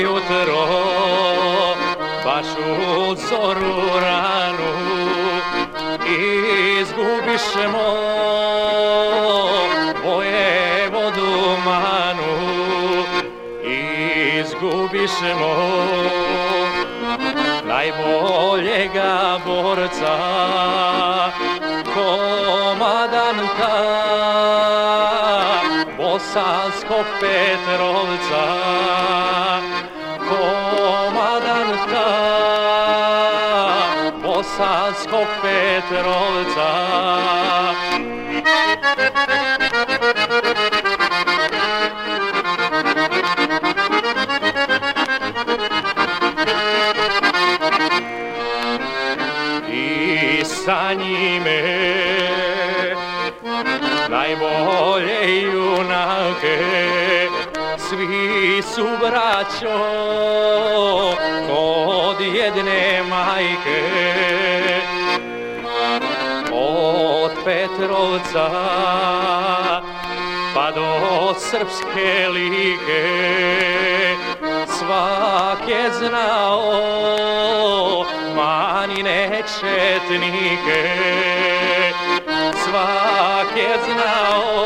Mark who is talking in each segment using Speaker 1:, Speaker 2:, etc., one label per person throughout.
Speaker 1: jutro baš u zoru ranu. Izgubišemo vojevodu manu. Izgubišemo najboljega borca komadanta bosanskog Petrovca sa Petrovca. I sa njime najbolje junake svi su braćo kod jedne majke. Od Petrovca pa do srpske like svak je znao manine četnike. Svak je znao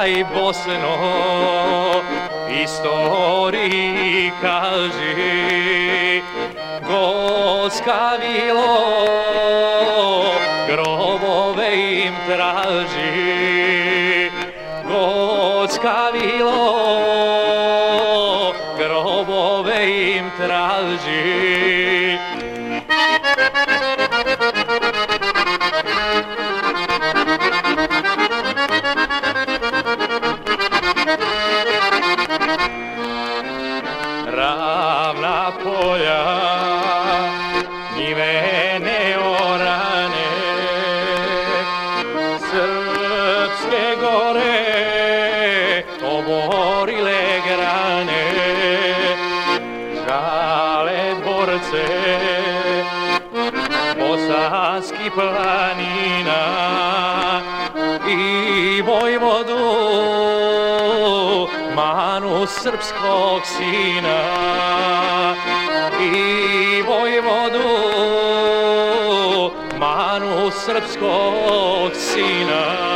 Speaker 1: Pjevaj Bosno istoriji kaži. Goskavilo grobove im traži. Goskavilo grobove im traži srpske gore oborile grane žale borce bosanski planina i vojvodu manu srpskog sina i vojvodu manu srpskog sina